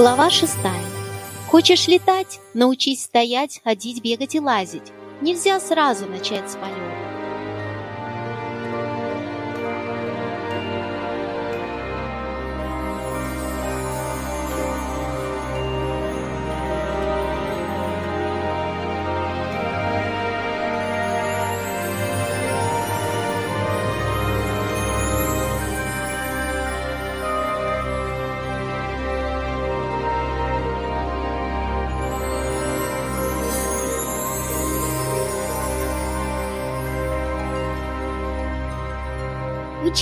Глава шестая. Хочешь летать? Научись стоять, ходить, бегать и лазить. Нельзя сразу начать с полета.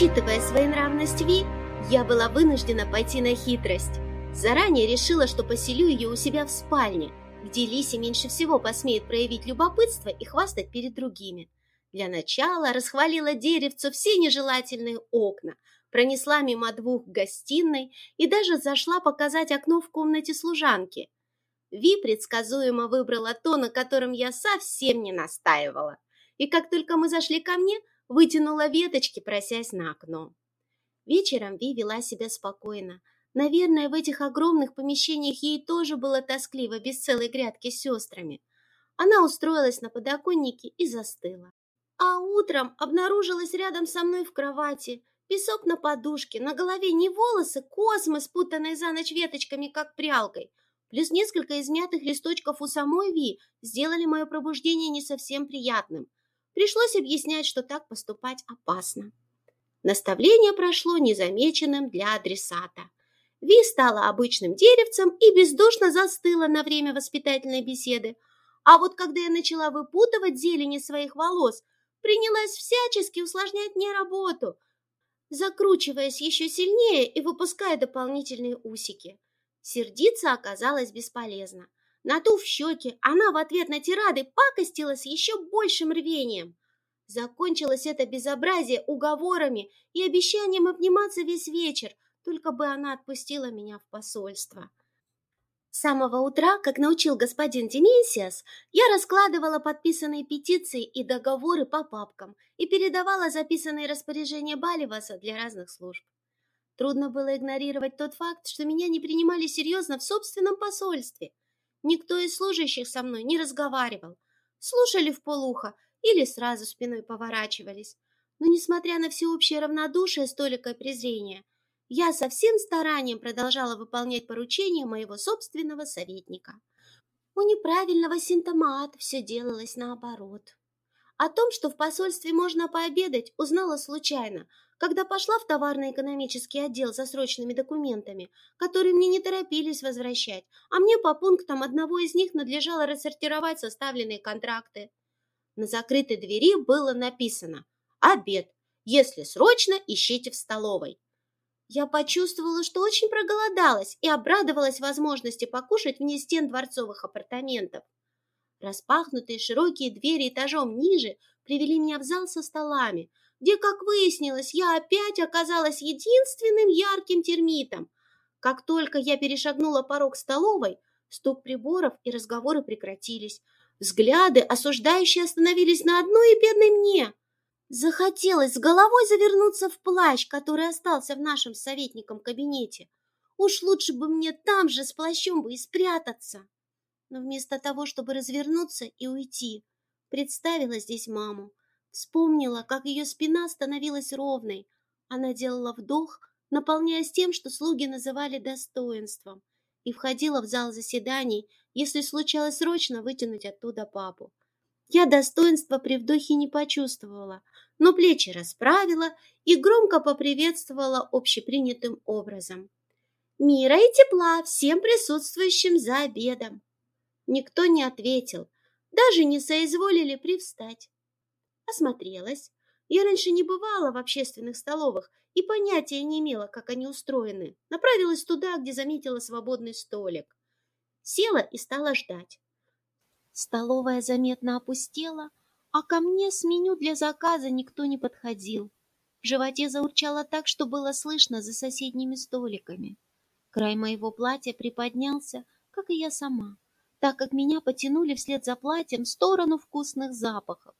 Учитывая своенравность Ви, я была вынуждена пойти на хитрость. Заранее решила, что поселю ее у себя в спальне, где Лиси меньше всего посмеет проявить любопытство и хвастать перед другими. Для начала расхвалила деревцу все нежелательные окна, пронесла мимо двух в гостиной и даже зашла показать окно в комнате служанки. Ви предсказуемо выбрала то, на котором я совсем не настаивала. И как только мы зашли ко мне, вытянула веточки, просясь на окно. Вечером Ви вела себя спокойно. Наверное, в этих огромных помещениях ей тоже было тоскливо без целой грядки с сестрами. Она устроилась на подоконнике и застыла. А утром обнаружилась рядом со мной в кровати. Песок на подушке, на голове не волосы, космы, спутанные за ночь веточками, как прялкой. Плюс несколько измятых листочков у самой Ви сделали мое пробуждение не совсем приятным. Пришлось объяснять, что так поступать опасно. Наставление прошло незамеченным для адресата. Ви стала обычным деревцем и бездушно застыла на время воспитательной беседы. А вот когда я начала выпутывать зелени своих волос, принялась всячески усложнять мне работу, закручиваясь еще сильнее и выпуская дополнительные усики. Сердиться оказалось бесполезно. Надув щеки, она в ответ на тирады пакостила с еще большим рвением. Закончилось это безобразие уговорами и обещанием обниматься весь вечер, только бы она отпустила меня в посольство. С самого утра, как научил господин Деменсиас, я раскладывала подписанные петиции и договоры по папкам и передавала записанные распоряжения Баливаса для разных служб. Трудно было игнорировать тот факт, что меня не принимали серьезно в собственном посольстве – Никто из служащих со мной не разговаривал. Слушали в полухо или сразу спиной поворачивались. Но, несмотря на всеобщее равнодушие, столикое презрение, я со всем старанием продолжала выполнять поручения моего собственного советника. У неправильного синтомата все делалось наоборот. О том, что в посольстве можно пообедать, узнала случайно, когда пошла в товарно-экономический отдел за срочными документами, которые мне не торопились возвращать, а мне по пунктам одного из них надлежало рассортировать составленные контракты. На закрытой двери было написано «Обед. Если срочно, ищите в столовой». Я почувствовала, что очень проголодалась и обрадовалась возможности покушать вне стен дворцовых апартаментов. Распахнутые широкие двери этажом ниже привели меня в зал со столами, где, как выяснилось, я опять оказалась единственным ярким термитом. Как только я перешагнула порог столовой, стук приборов и разговоры прекратились. Взгляды осуждающие остановились на одной и бедной мне. Захотелось с головой завернуться в плащ, который остался в нашем советником кабинете. Уж лучше бы мне там же с плащом бы и спрятаться. Но вместо того, чтобы развернуться и уйти, представила здесь маму. Вспомнила, как ее спина становилась ровной. Она делала вдох, наполняясь тем, что слуги называли достоинством, и входила в зал заседаний, если случалось срочно вытянуть оттуда папу. Я достоинства при вдохе не почувствовала, но плечи расправила и громко поприветствовала общепринятым образом. «Мира и тепла всем присутствующим за обедом!» Никто не ответил, даже не соизволили привстать осмотрелась. Я раньше не бывала в общественных столовых и понятия не имела, как они устроены. Направилась туда, где заметила свободный столик. Села и стала ждать. Столовая заметно опустела, а ко мне с меню для заказа никто не подходил. В животе заурчало так, что было слышно за соседними столиками. Край моего платья приподнялся, как и я сама, так как меня потянули вслед за платьем в сторону вкусных запахов.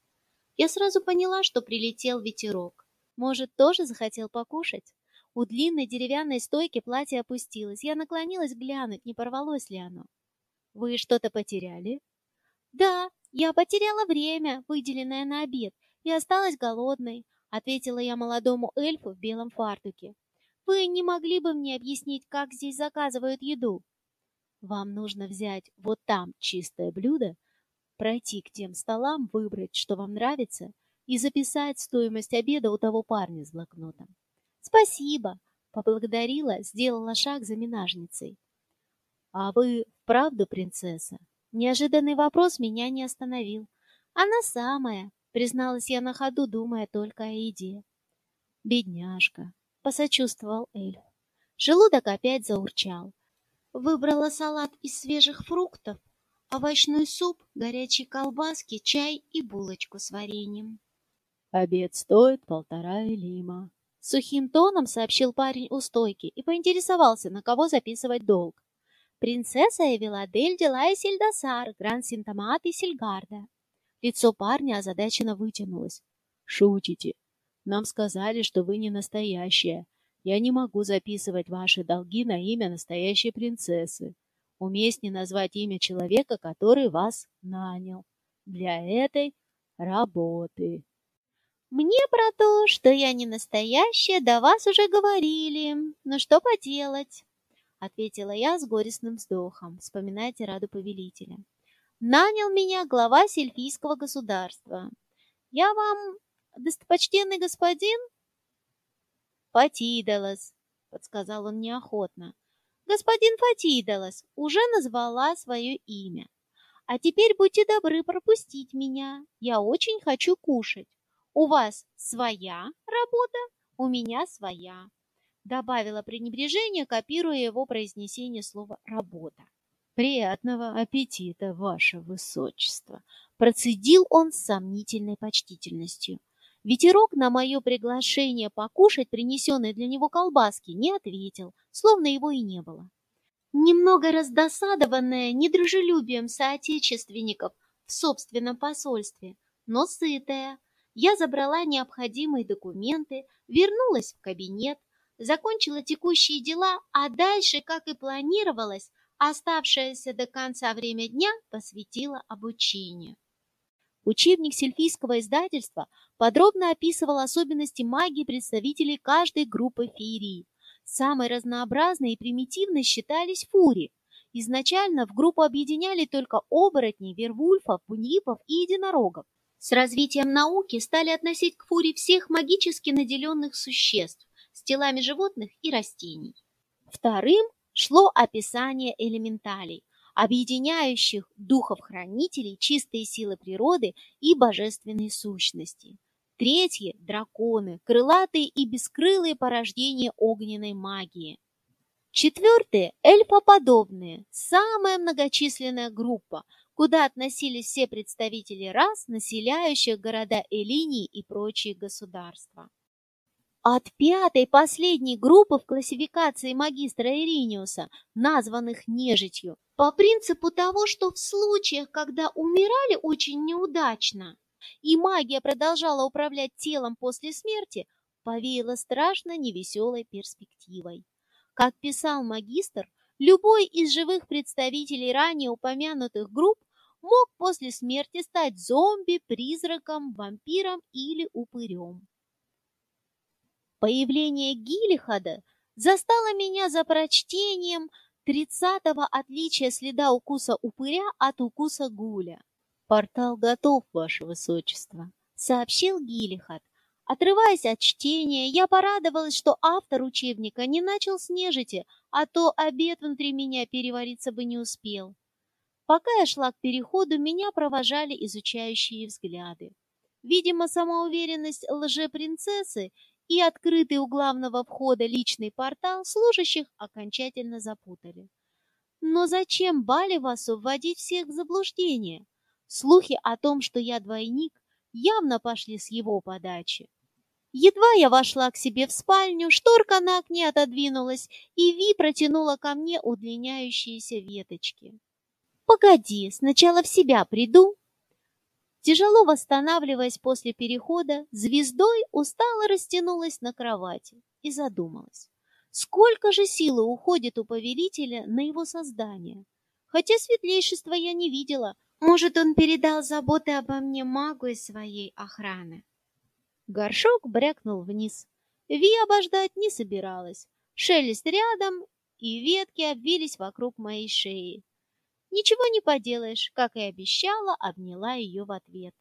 Я сразу поняла, что прилетел ветерок. Может, тоже захотел покушать? У длинной деревянной стойки платье опустилось. Я наклонилась глянуть, не порвалось ли оно. «Вы что-то потеряли?» «Да, я потеряла время, выделенное на обед, и осталась голодной», ответила я молодому эльфу в белом фартуке. «Вы не могли бы мне объяснить, как здесь заказывают еду?» «Вам нужно взять вот там чистое блюдо, пройти к тем столам, выбрать, что вам нравится, и записать стоимость обеда у того парня с блокнотом. «Спасибо!» — поблагодарила, сделала шаг за минажницей. «А вы правда принцесса?» Неожиданный вопрос меня не остановил. «Она самая!» — призналась я на ходу, думая только о еде. «Бедняжка!» — посочувствовал эльф. Желудок опять заурчал. Выбрала салат из свежих фруктов, овощной суп, горячие колбаски, чай и булочку с вареньем. «Обед стоит полтора лима», — сухим тоном сообщил парень у стойки и поинтересовался, на кого записывать долг. «Принцесса Эвеладель Делая Сельдасар, Гран-Синтомат и Сельгарда». Лицо парня озадаченно вытянулось. «Шутите? Нам сказали, что вы не настоящая. Я не могу записывать ваши долги на имя настоящей принцессы. Уместнее назвать имя человека, который вас нанял для этой работы». Мне про то, что я не настоящая, до вас уже говорили. Но что поделать? Ответила я с горестным вздохом, вспоминая тираду повелителя. Нанял меня глава сельфийского государства. Я вам, достопочтенный господин? Фатидалос, подсказал он неохотно. Господин Фатидалос уже назвала свое имя. А теперь будьте добры пропустить меня. Я очень хочу кушать. У вас своя работа, у меня своя. Добавила пренебрежение, копируя его произнесение слова «работа». «Приятного аппетита, ваше высочество!» Процедил он с сомнительной почтительностью. Ветерок на мое приглашение покушать принесенной для него колбаски не ответил, словно его и не было. Немного раздосадованная недружелюбием соотечественников в собственном посольстве, но сытая, я забрала необходимые документы, вернулась в кабинет, закончила текущие дела, а дальше, как и планировалось, оставшееся до конца время дня посвятила обучению. Учебник сельфийского издательства подробно описывал особенности магии представителей каждой группы феерии. Самой разнообразной и примитивной считались фури. Изначально в группу объединяли только оборотней, вервульфов, буньипов и единорогов. С развитием науки стали относить к фуре всех магически наделенных существ с телами животных и растений. Вторым шло описание элементалей, объединяющих духов-хранителей, чистые силы природы и божественные сущности. Третье – драконы, крылатые и бескрылые порождения огненной магии. Четвертые – эльфоподобные, самая многочисленная группа, куда относились все представители рас, населяющих города Элинии и прочие государства. От пятой последней группы в классификации магистра Ириниуса, названных нежитью, по принципу того, что в случаях, когда умирали очень неудачно, и магия продолжала управлять телом после смерти, повеяло страшно невеселой перспективой. Как писал магистр, любой из живых представителей ранее упомянутых групп мог после смерти стать зомби, призраком, вампиром или упырем. Появление Гилихада застало меня за прочтением тридцатого отличия следа укуса упыря от укуса гуля. «Портал готов, ваше высочество», — сообщил Гилихад. Отрываясь от чтения, я порадовалась, что автор учебника не начал с нежити, а то обед внутри меня перевариться бы не успел. Пока я шла к переходу, меня провожали изучающие взгляды. Видимо, самоуверенность лжепринцессы и открытый у главного входа личный портал служащих окончательно запутали. Но зачем Баливасу вводить всех в заблуждение? Слухи о том, что я двойник, явно пошли с его подачи. Едва я вошла к себе в спальню, шторка на окне отодвинулась, и Ви протянула ко мне удлиняющиеся веточки. Погоди, сначала в себя приду. Тяжело восстанавливаясь после перехода, звездой устало растянулась на кровати и задумалась. Сколько же силы уходит у повелителя на его создание? Хотя светлейшества я не видела. Может, он передал заботы обо мне магу из своей охраны? Горшок брякнул вниз. Ви обождать не собиралась. Шелест рядом, и ветки обвились вокруг моей шеи. Ничего не поделаешь, как и обещала, обняла ее в ответ.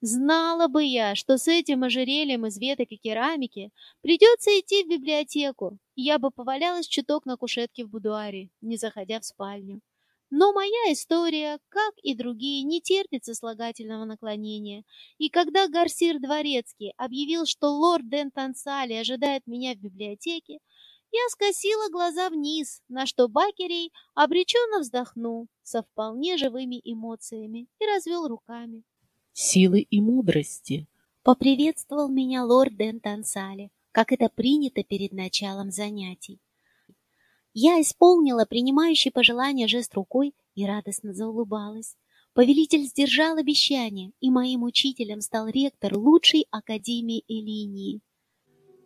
Знала бы я, что с этим ожерельем из веток и керамики придется идти в библиотеку, я бы повалялась чуток на кушетке в будуаре, не заходя в спальню. Но моя история, как и другие, не терпит сослагательного наклонения, и когда Гарсир Дворецкий объявил, что лорд Ден Тансали ожидает меня в библиотеке, я скосила глаза вниз, на что Бакерей обреченно вздохнул со вполне живыми эмоциями и развел руками силы и мудрости. Поприветствовал меня лорд Ден Тансали, как это принято перед началом занятий. Я исполнила принимающий пожелание жест рукой и радостно заулыбалась. Повелитель сдержал обещание, и моим учителем стал ректор лучшей академии Элинии.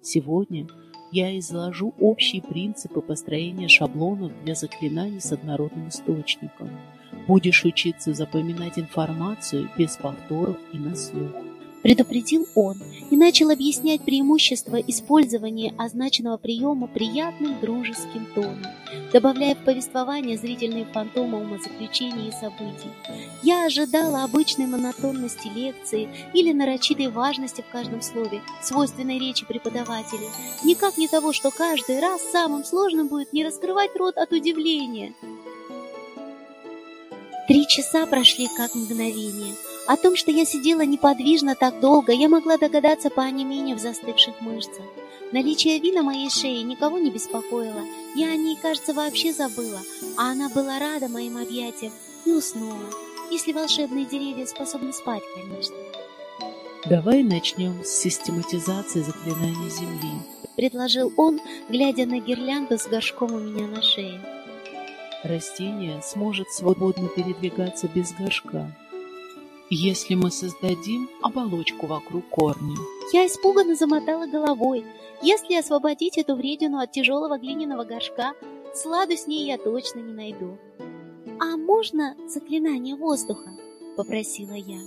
Сегодня я изложу общие принципы построения шаблонов для заклинаний с однородным источником – Будешь учиться запоминать информацию без повторов и на слух. Предупредил он и начал объяснять преимущества использования означенного приема приятным дружеским тоном, добавляя в повествование зрительные фантомы умозаключений и событий. Я ожидала обычной монотонности лекции или нарочитой важности в каждом слове, свойственной речи преподавателей, никак не того, что каждый раз самым сложным будет не раскрывать рот от удивления. Три часа прошли как мгновение. О том, что я сидела неподвижно так долго, я могла догадаться по онемению в застывших мышцах. Наличие Ви на моей шее никого не беспокоило. Я о ней, кажется, вообще забыла, а она была рада моим объятиям и уснула. Если волшебные деревья способны спать, конечно. Давай начнем с систематизации заклинаний Земли, предложил он, глядя на гирлянду с горшком у меня на шее растение сможет свободно передвигаться без горшка, если мы создадим оболочку вокруг корня. Я испуганно замотала головой. Если освободить эту вредину от тяжелого глиняного горшка, сладу с ней я точно не найду. «А можно заклинание воздуха?» — попросила я.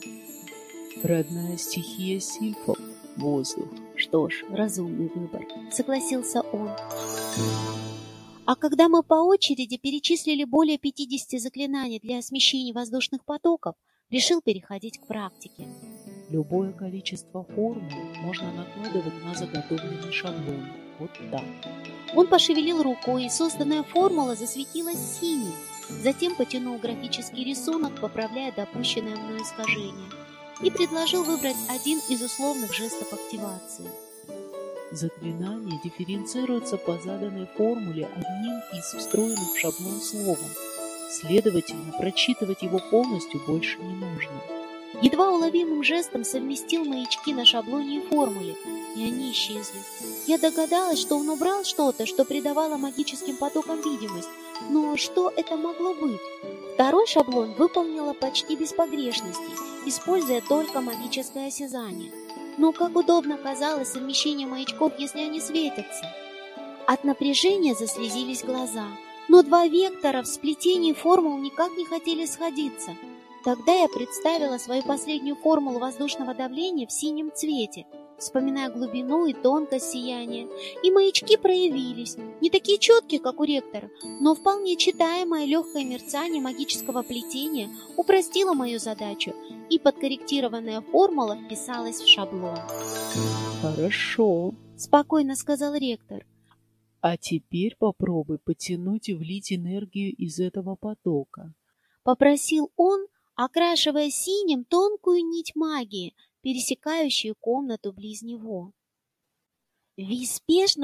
Родная стихия сильфов — воздух. Что ж, разумный выбор, согласился он. А когда мы по очереди перечислили более 50 заклинаний для смещения воздушных потоков, решил переходить к практике. Любое количество формул можно накладывать на заготовленный шаблон. Вот так. Он пошевелил рукой, и созданная формула засветилась синей. Затем потянул графический рисунок, поправляя допущенное мной искажение, и предложил выбрать один из условных жестов активации. Заклинание дифференцируется по заданной формуле одним из встроенных в шаблон словом. Следовательно, прочитывать его полностью больше не нужно. Едва уловимым жестом совместил маячки на шаблоне и формуле, и они исчезли. Я догадалась, что он убрал что-то, что придавало магическим потокам видимость, но что это могло быть? Второй шаблон выполнила почти без погрешностей, используя только магическое осязание. Но как удобно казалось совмещение маячков, если они светятся. От напряжения заслезились глаза, но два вектора в сплетении формул никак не хотели сходиться. Тогда я представила свою последнюю формулу воздушного давления в синем цвете, вспоминая глубину и тонкость сияния, и маячки проявились, не такие четкие, как у ректора, но вполне читаемое легкое мерцание магического плетения упростило мою задачу, и подкорректированная формула вписалась в шаблон. «Хорошо», — спокойно сказал ректор. «А теперь попробуй потянуть и влить энергию из этого потока», — попросил он, окрашивая синим тонкую нить магии, пересекающую комнату близ него. Ви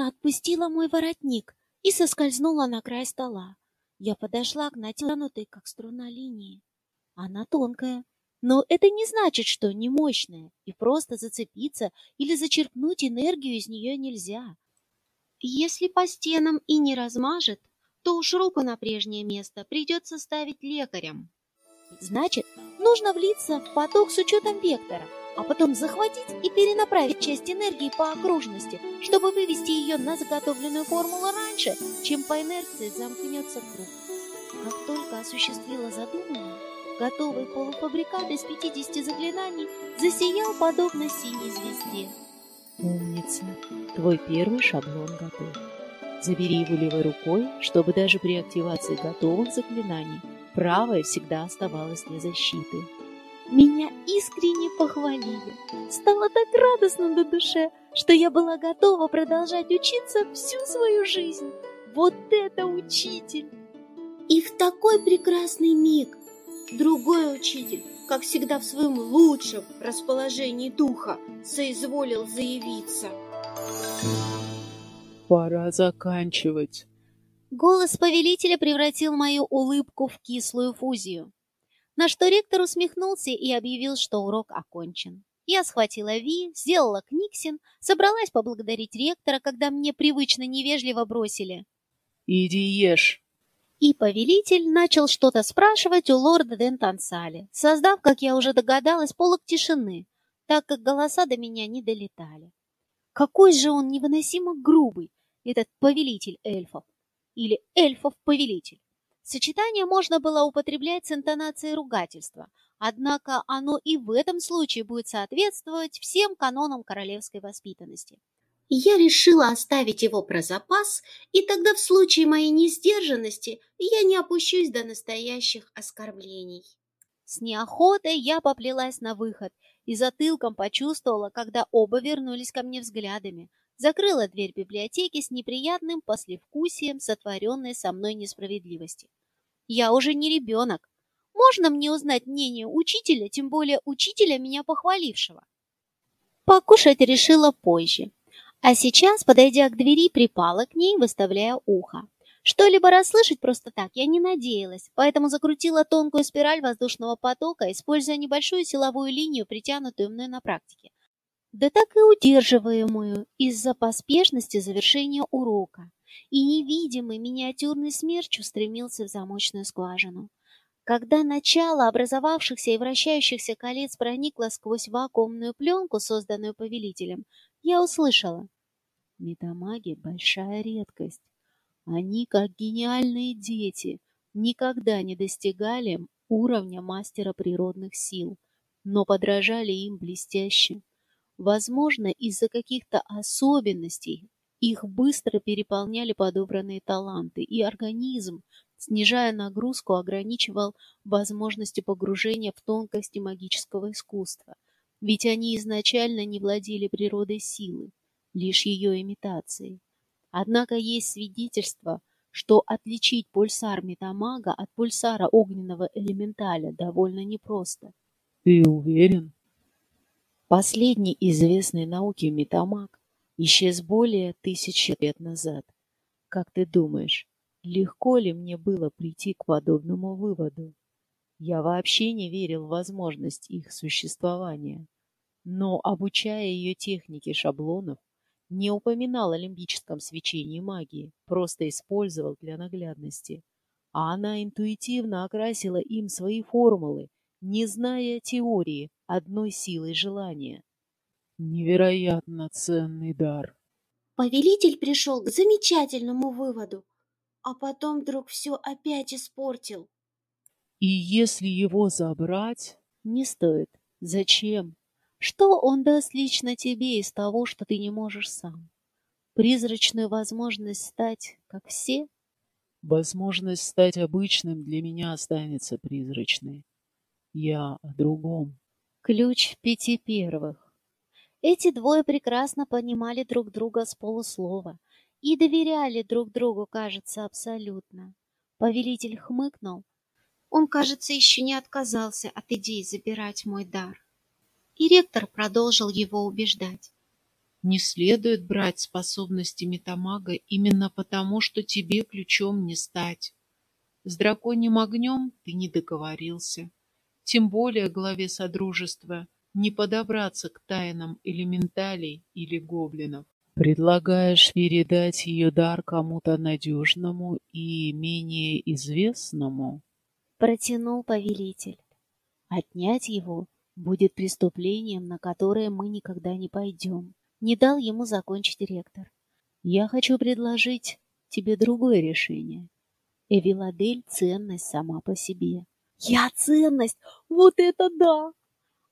отпустила мой воротник и соскользнула на край стола. Я подошла к натянутой, как струна линии. Она тонкая, но это не значит, что не мощная, и просто зацепиться или зачерпнуть энергию из нее нельзя. Если по стенам и не размажет, то уж руку на прежнее место придется ставить лекарям. Значит, нужно влиться в поток с учетом вектора, а потом захватить и перенаправить часть энергии по окружности, чтобы вывести ее на заготовленную формулу раньше, чем по инерции замкнется круг. Как только осуществила задуманное, готовый полуфабрикат из 50 заклинаний засиял подобно синей звезде. Умница, твой первый шаблон готов. Забери его левой рукой, чтобы даже при активации готовых заклинаний правая всегда оставалась для защиты. Меня искренне похвалили. Стало так радостно на душе, что я была готова продолжать учиться всю свою жизнь. Вот это учитель! И в такой прекрасный миг другой учитель, как всегда в своем лучшем расположении духа, соизволил заявиться. Пора заканчивать. Голос повелителя превратил мою улыбку в кислую фузию. На что ректор усмехнулся и объявил, что урок окончен. Я схватила Ви, сделала книгсин, собралась поблагодарить ректора, когда мне привычно невежливо бросили. «Иди ешь!» И повелитель начал что-то спрашивать у лорда Дентансали, создав, как я уже догадалась, полок тишины, так как голоса до меня не долетали. Какой же он невыносимо грубый, этот повелитель эльфов, или эльфов-повелитель. Сочетание можно было употреблять с интонацией ругательства, однако оно и в этом случае будет соответствовать всем канонам королевской воспитанности. Я решила оставить его про запас, и тогда в случае моей несдержанности я не опущусь до настоящих оскорблений. С неохотой я поплелась на выход и затылком почувствовала, когда оба вернулись ко мне взглядами, закрыла дверь библиотеки с неприятным послевкусием сотворенной со мной несправедливости. Я уже не ребенок. Можно мне узнать мнение учителя, тем более учителя, меня похвалившего? Покушать решила позже. А сейчас, подойдя к двери, припала к ней, выставляя ухо. Что-либо расслышать просто так я не надеялась, поэтому закрутила тонкую спираль воздушного потока, используя небольшую силовую линию, притянутую мной на практике. Да так и удерживаемую из-за поспешности завершения урока и невидимый миниатюрный смерч устремился в замочную скважину. Когда начало образовавшихся и вращающихся колец проникло сквозь вакуумную пленку, созданную повелителем, я услышала. Метамаги — большая редкость. Они, как гениальные дети, никогда не достигали уровня мастера природных сил, но подражали им блестяще. Возможно, из-за каких-то особенностей их быстро переполняли подобранные таланты, и организм, снижая нагрузку, ограничивал возможности погружения в тонкости магического искусства. Ведь они изначально не владели природой силы, лишь ее имитацией. Однако есть свидетельство, что отличить пульсар метамага от пульсара огненного элементаля довольно непросто. Ты уверен? Последний известный науке метамаг исчез более тысячи лет назад. Как ты думаешь, легко ли мне было прийти к подобному выводу? Я вообще не верил в возможность их существования. Но, обучая ее технике шаблонов, не упоминал о лимбическом свечении магии, просто использовал для наглядности. А она интуитивно окрасила им свои формулы, не зная теории одной силой желания. Невероятно ценный дар. Повелитель пришел к замечательному выводу, а потом вдруг все опять испортил. И если его забрать... Не стоит. Зачем? Что он даст лично тебе из того, что ты не можешь сам? Призрачную возможность стать, как все? Возможность стать обычным для меня останется призрачной. Я о другом. Ключ пяти первых. Эти двое прекрасно понимали друг друга с полуслова и доверяли друг другу, кажется, абсолютно. Повелитель хмыкнул. Он, кажется, еще не отказался от идеи забирать мой дар. И ректор продолжил его убеждать. Не следует брать способности метамага именно потому, что тебе ключом не стать. С драконьим огнем ты не договорился. Тем более главе Содружества не подобраться к тайнам элементалей или гоблинов. Предлагаешь передать ее дар кому-то надежному и менее известному? Протянул повелитель. Отнять его будет преступлением, на которое мы никогда не пойдем. Не дал ему закончить ректор. Я хочу предложить тебе другое решение. Эвиладель — ценность сама по себе. Я ценность! Вот это да!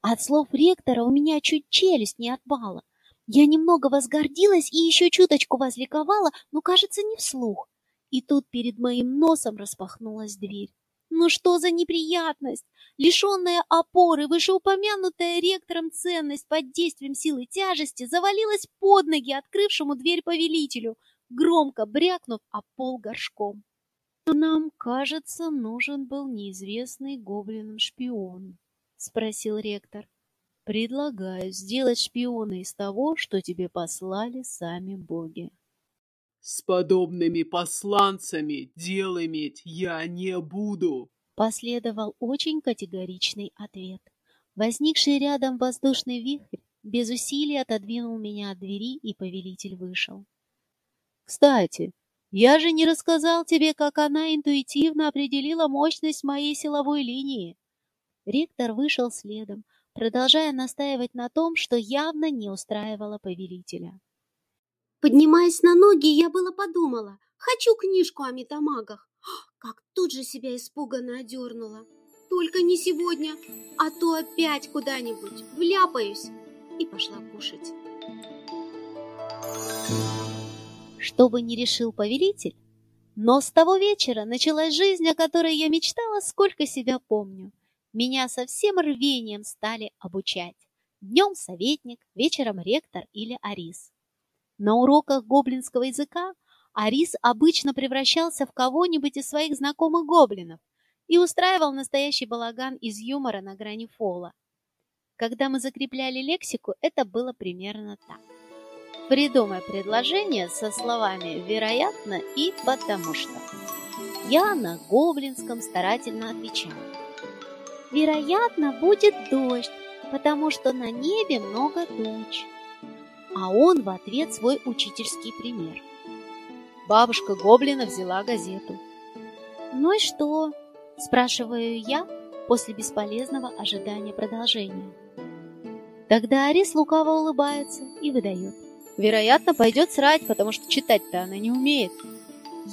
От слов ректора у меня чуть челюсть не отпала. Я немного возгордилась и еще чуточку возликовала, но, кажется, не вслух. И тут перед моим носом распахнулась дверь. Ну что за неприятность? Лишенная опоры, вышеупомянутая ректором ценность под действием силы тяжести завалилась под ноги открывшему дверь повелителю, громко брякнув о пол горшком. «Нам, кажется, нужен был неизвестный гоблином шпион», — спросил ректор. «Предлагаю сделать шпиона из того, что тебе послали сами боги». С подобными посланцами дел иметь я не буду. Последовал очень категоричный ответ. Возникший рядом воздушный вихрь без усилий отодвинул меня от двери, и повелитель вышел. Кстати, я же не рассказал тебе, как она интуитивно определила мощность моей силовой линии. Ректор вышел следом, продолжая настаивать на том, что явно не устраивало повелителя. Поднимаясь на ноги, я было подумала, хочу книжку о метамагах. Как тут же себя испуганно одернула. Только не сегодня, а то опять куда-нибудь вляпаюсь. И пошла кушать. Что бы ни решил повелитель, но с того вечера началась жизнь, о которой я мечтала, сколько себя помню. Меня со всем рвением стали обучать. Днем советник, вечером ректор или арис. На уроках гоблинского языка Арис обычно превращался в кого-нибудь из своих знакомых гоблинов и устраивал настоящий балаган из юмора на грани фола. Когда мы закрепляли лексику, это было примерно так. Придумай предложение со словами «вероятно» и «потому что». Я на гоблинском старательно отвечаю. Вероятно, будет дождь, потому что на небе много туч а он в ответ свой учительский пример. Бабушка Гоблина взяла газету. «Ну и что?» – спрашиваю я после бесполезного ожидания продолжения. Тогда Арис лукаво улыбается и выдает. Вероятно, пойдет срать, потому что читать-то она не умеет.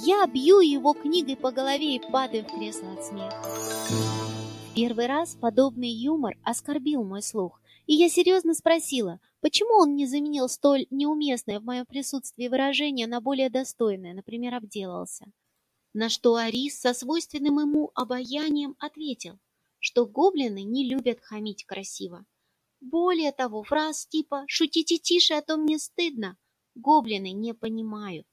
Я бью его книгой по голове и падаю в кресло от смеха. Первый раз подобный юмор оскорбил мой слух, и я серьезно спросила, почему он не заменил столь неуместное в моем присутствии выражение на более достойное, например, обделался. На что Арис со свойственным ему обаянием ответил, что гоблины не любят хамить красиво. Более того, фраз типа «шутите тише, а то мне стыдно» гоблины не понимают.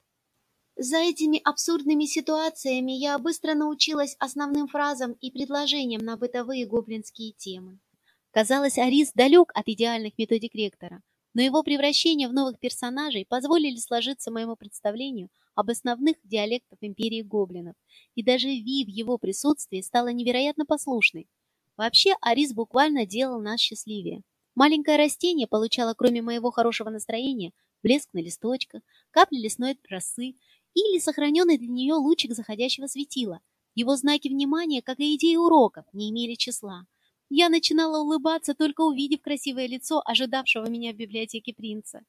За этими абсурдными ситуациями я быстро научилась основным фразам и предложениям на бытовые гоблинские темы. Казалось, Арис далек от идеальных методик ректора, но его превращение в новых персонажей позволили сложиться моему представлению об основных диалектах империи гоблинов, и даже Ви в его присутствии стала невероятно послушной. Вообще, Арис буквально делал нас счастливее. Маленькое растение получало, кроме моего хорошего настроения, блеск на листочках, капли лесной росы или сохраненный для нее лучик заходящего светила. Его знаки внимания, как и идеи уроков, не имели числа. Я начинала улыбаться, только увидев красивое лицо ожидавшего меня в библиотеке принца.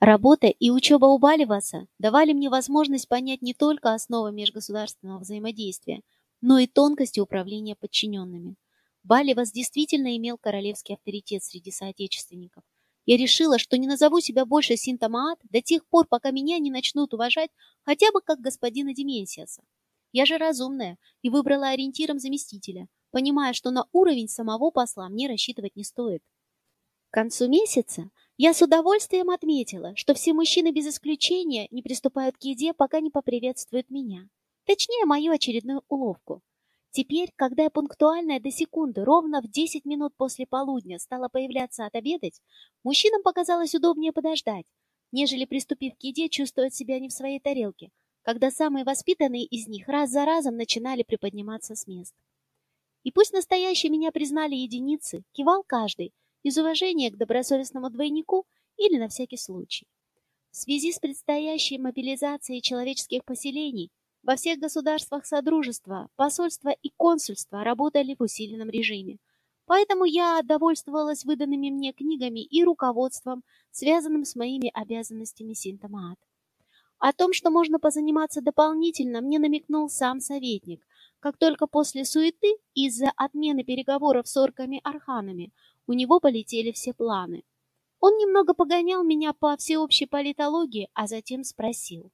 Работа и учеба у Баливаса давали мне возможность понять не только основы межгосударственного взаимодействия, но и тонкости управления подчиненными. Баливас действительно имел королевский авторитет среди соотечественников. Я решила, что не назову себя больше Синтамаат до тех пор, пока меня не начнут уважать хотя бы как господина Деменсиаса. Я же разумная и выбрала ориентиром заместителя – понимая, что на уровень самого посла мне рассчитывать не стоит. К концу месяца я с удовольствием отметила, что все мужчины без исключения не приступают к еде, пока не поприветствуют меня. Точнее, мою очередную уловку. Теперь, когда я пунктуальная до секунды, ровно в 10 минут после полудня стала появляться отобедать, мужчинам показалось удобнее подождать, нежели, приступив к еде, чувствовать себя не в своей тарелке, когда самые воспитанные из них раз за разом начинали приподниматься с мест. И пусть настоящие меня признали единицы, кивал каждый из уважения к добросовестному двойнику или на всякий случай. В связи с предстоящей мобилизацией человеческих поселений во всех государствах Содружества посольства и консульства работали в усиленном режиме. поэтому я довольствовалась выданными мне книгами и руководством, связанным с моими обязанностями синтомат. О том, что можно позаниматься дополнительно, мне намекнул сам советник, как только после суеты из-за отмены переговоров с орками-арханами у него полетели все планы. Он немного погонял меня по всеобщей политологии, а затем спросил.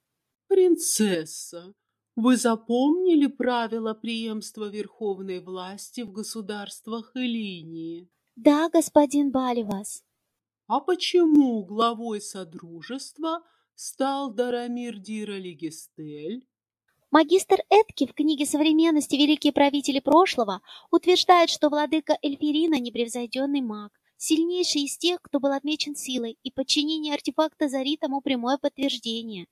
«Принцесса, вы запомнили правила преемства верховной власти в государствах Элинии?» «Да, господин Баливас». «А почему главой Содружества стал Дарамир Дира Легистель?» Магистр Эдки в книге «Современности. Великие правители прошлого» утверждает, что владыка Эльфирина – непревзойденный маг, сильнейший из тех, кто был отмечен силой, и подчинение артефакта Зари тому прямое подтверждение.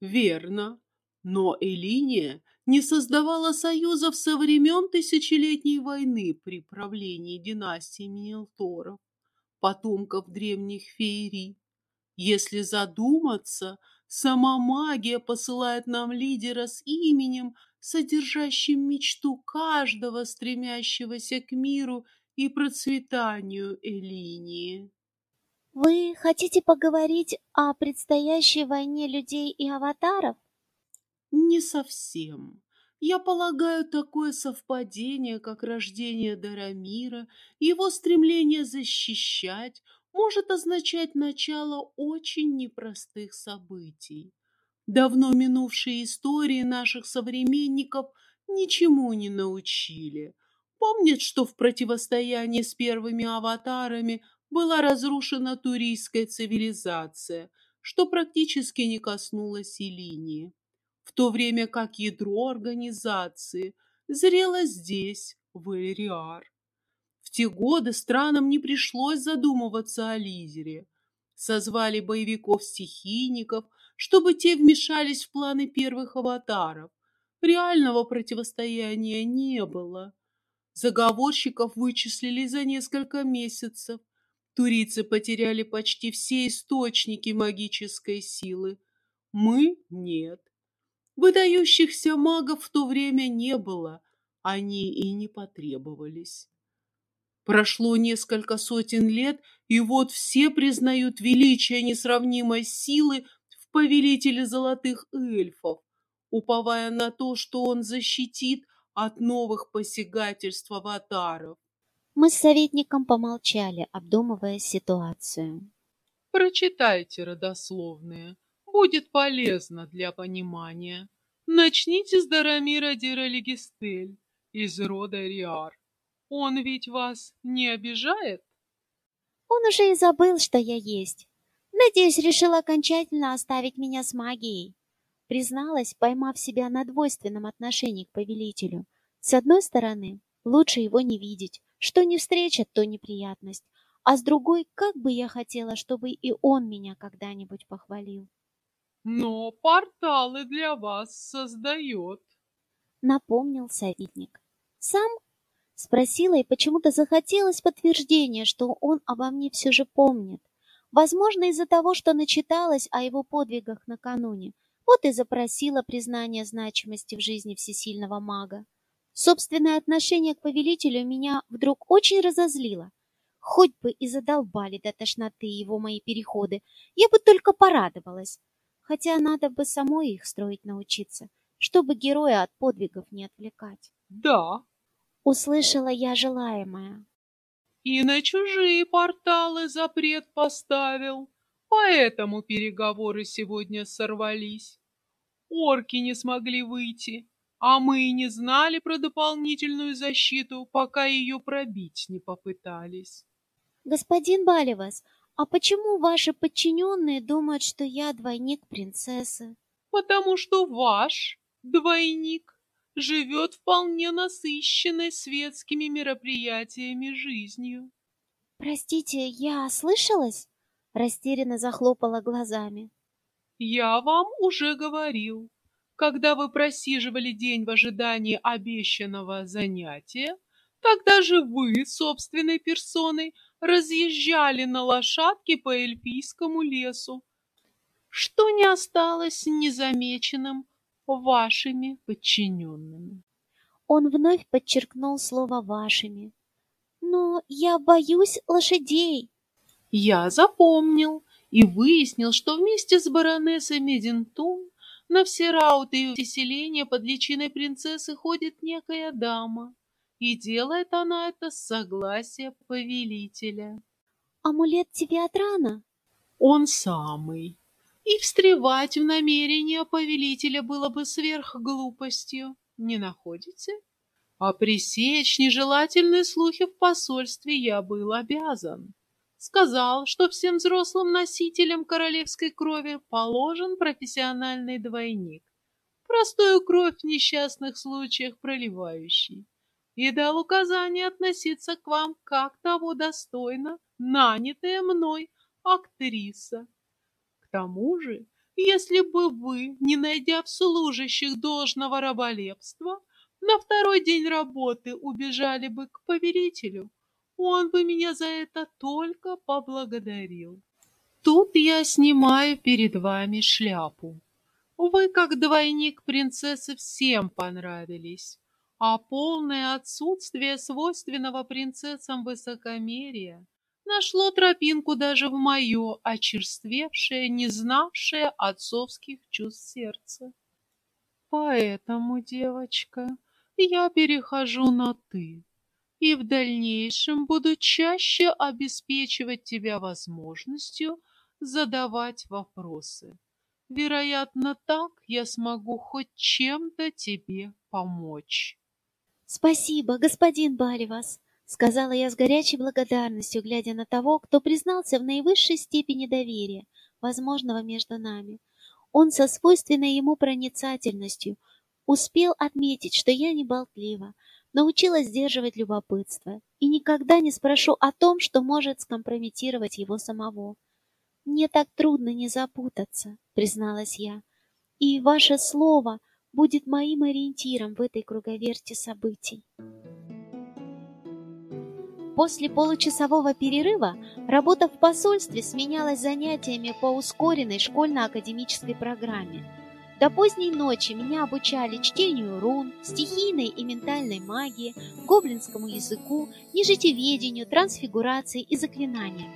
Верно. Но Элиния не создавала союзов со времен Тысячелетней войны при правлении династии Минилторов, потомков древних феерий. Если задуматься – Сама магия посылает нам лидера с именем, содержащим мечту каждого, стремящегося к миру и процветанию Элинии. Вы хотите поговорить о предстоящей войне людей и аватаров? Не совсем. Я полагаю, такое совпадение, как рождение Дарамира, его стремление защищать, может означать начало очень непростых событий. Давно минувшие истории наших современников ничему не научили. Помнят, что в противостоянии с первыми аватарами была разрушена турийская цивилизация, что практически не коснулось и линии, в то время как ядро организации зрело здесь, в Эльриар те годы странам не пришлось задумываться о лидере. Созвали боевиков-стихийников, чтобы те вмешались в планы первых аватаров. Реального противостояния не было. Заговорщиков вычислили за несколько месяцев. Турицы потеряли почти все источники магической силы. Мы – нет. Выдающихся магов в то время не было, они и не потребовались. Прошло несколько сотен лет, и вот все признают величие несравнимой силы в повелителе золотых эльфов, уповая на то, что он защитит от новых посягательств аватаров. Мы с советником помолчали, обдумывая ситуацию. Прочитайте родословные. Будет полезно для понимания. Начните с Дарамира Диралигистель из рода Риар. Он ведь вас не обижает? Он уже и забыл, что я есть. Надеюсь, решил окончательно оставить меня с магией. Призналась, поймав себя на двойственном отношении к повелителю. С одной стороны, лучше его не видеть. Что не встреча, то неприятность. А с другой, как бы я хотела, чтобы и он меня когда-нибудь похвалил. Но порталы для вас создает. Напомнил советник. Сам Спросила, и почему-то захотелось подтверждения, что он обо мне все же помнит. Возможно, из-за того, что начиталась о его подвигах накануне. Вот и запросила признание значимости в жизни всесильного мага. Собственное отношение к повелителю меня вдруг очень разозлило. Хоть бы и задолбали до тошноты его мои переходы, я бы только порадовалась. Хотя надо бы самой их строить научиться, чтобы героя от подвигов не отвлекать. Да, Услышала я желаемое. И на чужие порталы запрет поставил, поэтому переговоры сегодня сорвались. Орки не смогли выйти, а мы и не знали про дополнительную защиту, пока ее пробить не попытались. Господин Баливас, а почему ваши подчиненные думают, что я двойник принцессы? Потому что ваш двойник живет вполне насыщенной светскими мероприятиями жизнью. Простите, я ослышалась? Растерянно захлопала глазами. Я вам уже говорил, когда вы просиживали день в ожидании обещанного занятия, тогда же вы собственной персоной разъезжали на лошадке по эльфийскому лесу, что не осталось незамеченным вашими подчиненными. Он вновь подчеркнул слово «вашими». Но я боюсь лошадей. Я запомнил и выяснил, что вместе с баронессой Мединтун на все рауты и селения под личиной принцессы ходит некая дама, и делает она это с согласия повелителя. Амулет Тивиатрана? Он самый. И встревать в намерения повелителя было бы сверхглупостью, не находите? А пресечь нежелательные слухи в посольстве я был обязан. Сказал, что всем взрослым носителям королевской крови положен профессиональный двойник, простую кровь в несчастных случаях проливающий, и дал указание относиться к вам как того достойно, нанятая мной актриса. Тому же, если бы вы, не найдя в служащих должного раболепства, на второй день работы убежали бы к повелителю, он бы меня за это только поблагодарил. Тут я снимаю перед вами шляпу. Вы, как двойник принцессы, всем понравились, а полное отсутствие свойственного принцессам высокомерия нашло тропинку даже в мое очерствевшее, не знавшее отцовских чувств сердце. Поэтому, девочка, я перехожу на «ты» и в дальнейшем буду чаще обеспечивать тебя возможностью задавать вопросы. Вероятно, так я смогу хоть чем-то тебе помочь. Спасибо, господин Баливас, сказала я с горячей благодарностью, глядя на того, кто признался в наивысшей степени доверия, возможного между нами. Он со свойственной ему проницательностью успел отметить, что я не болтлива, научилась сдерживать любопытство и никогда не спрошу о том, что может скомпрометировать его самого. Мне так трудно не запутаться, призналась я. И ваше слово будет моим ориентиром в этой круговерти событий. После получасового перерыва работа в посольстве сменялась занятиями по ускоренной школьно-академической программе. До поздней ночи меня обучали чтению рун, стихийной и ментальной магии, гоблинскому языку, нежитеведению, трансфигурации и заклинаниям.